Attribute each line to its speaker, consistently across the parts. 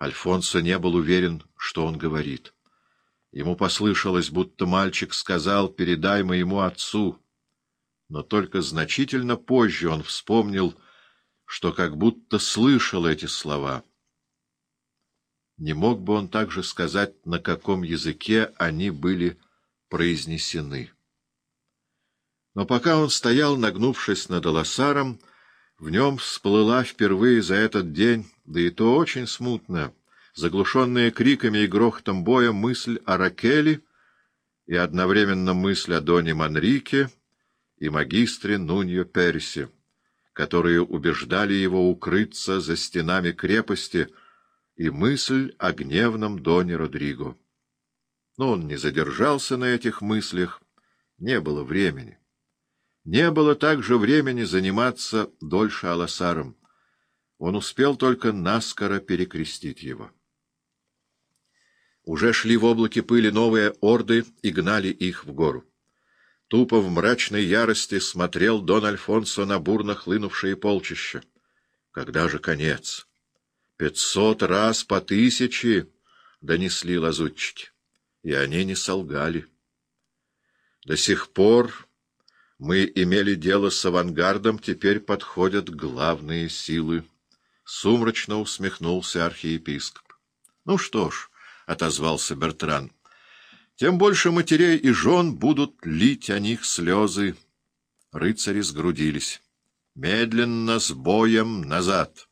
Speaker 1: Альфонсо не был уверен, что он говорит. Ему послышалось, будто мальчик сказал «передай моему отцу». Но только значительно позже он вспомнил, что как будто слышал эти слова. Не мог бы он также сказать, на каком языке они были произнесены. Но пока он стоял, нагнувшись над Аласаром, в нем всплыла впервые за этот день, да и то очень смутно, заглушенная криками и грохотом боя мысль о Ракеле и одновременно мысль о Доне Манрике и магистре Нуньо Перси, которые убеждали его укрыться за стенами крепости, и мысль о гневном Доне Родриго. Но он не задержался на этих мыслях, не было времени. Не было также времени заниматься дольше Аласаром. Он успел только наскоро перекрестить его. Уже шли в облаке пыли новые орды и гнали их в гору. Тупо в мрачной ярости смотрел Дон Альфонсо на бурно хлынувшие полчища. Когда же конец? Пятьсот раз по тысяче донесли лазутчики, и они не солгали. До сих пор мы имели дело с авангардом, теперь подходят главные силы. Сумрачно усмехнулся архиепископ. — Ну что ж, — отозвался Бертран, — тем больше матерей и жен будут лить о них слезы. Рыцари сгрудились. Медленно, с боем, назад.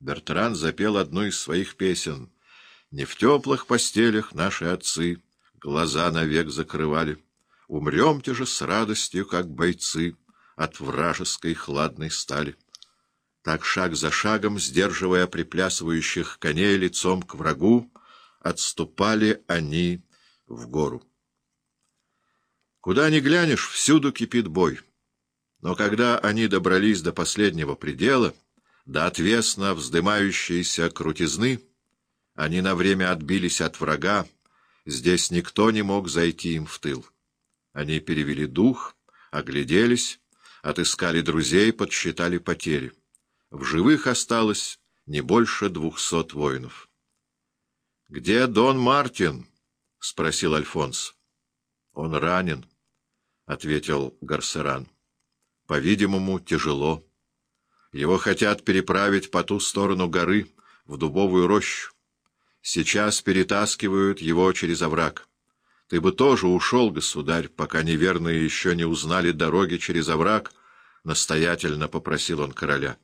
Speaker 1: Бертран запел одну из своих песен. Не в теплых постелях наши отцы глаза навек закрывали. Умремте же с радостью, как бойцы, от вражеской хладной стали. Так шаг за шагом, сдерживая приплясывающих коней лицом к врагу, отступали они в гору. Куда ни глянешь, всюду кипит бой. Но когда они добрались до последнего предела, до отвесно вздымающейся крутизны, они на время отбились от врага, здесь никто не мог зайти им в тыл. Они перевели дух, огляделись, отыскали друзей, подсчитали потери. В живых осталось не больше двухсот воинов. — Где Дон Мартин? — спросил Альфонс. — Он ранен, — ответил Гарсеран. — По-видимому, тяжело. Его хотят переправить по ту сторону горы, в дубовую рощу. Сейчас перетаскивают его через овраг. Ты бы тоже ушел, государь, пока неверные еще не узнали дороги через овраг, — настоятельно попросил он короля.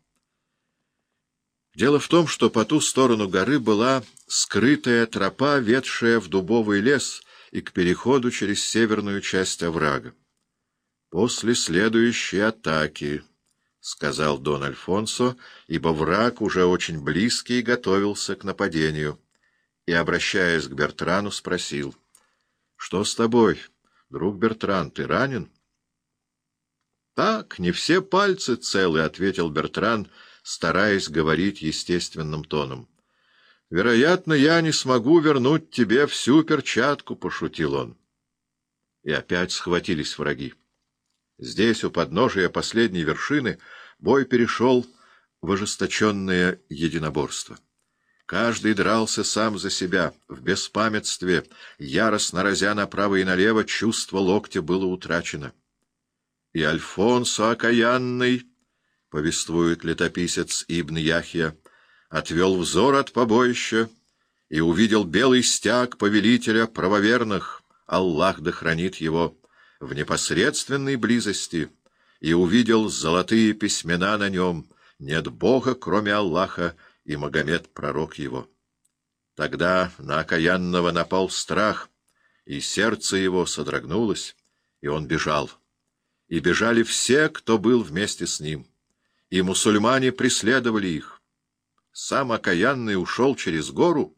Speaker 1: Дело в том, что по ту сторону горы была скрытая тропа, ведшая в дубовый лес и к переходу через северную часть оврага. «После следующей атаки», — сказал Дон Альфонсо, ибо враг уже очень близкий готовился к нападению, и, обращаясь к Бертрану, спросил —— Что с тобой, друг Бертран, ты ранен? — Так, не все пальцы целы, — ответил Бертран, стараясь говорить естественным тоном. — Вероятно, я не смогу вернуть тебе всю перчатку, — пошутил он. И опять схватились враги. Здесь, у подножия последней вершины, бой перешел в ожесточенное единоборство. Каждый дрался сам за себя, в беспамятстве, яростно разя направо и налево, чувство локтя было утрачено. И Альфонсо окаянный, — повествует летописец Ибн Яхья, — отвел взор от побоища и увидел белый стяг повелителя правоверных, Аллах да хранит его, в непосредственной близости, и увидел золотые письмена на нем, нет Бога, кроме Аллаха, — и Магомед — пророк его. Тогда на окаянного напал страх, и сердце его содрогнулось, и он бежал. И бежали все, кто был вместе с ним, и мусульмане преследовали их. Сам окаянный ушел через гору,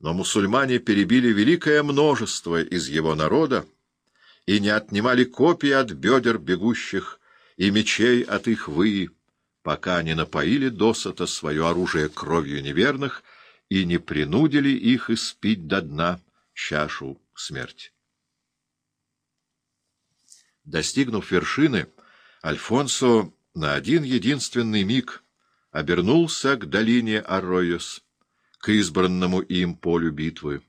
Speaker 1: но мусульмане перебили великое множество из его народа и не отнимали копий от бедер бегущих и мечей от их выи, пока не напоили досыта свое оружие кровью неверных и не принудили их испить до дна чашу смерти. Достигнув вершины, Альфонсо на один единственный миг обернулся к долине Арроюс, к избранному им полю битвы.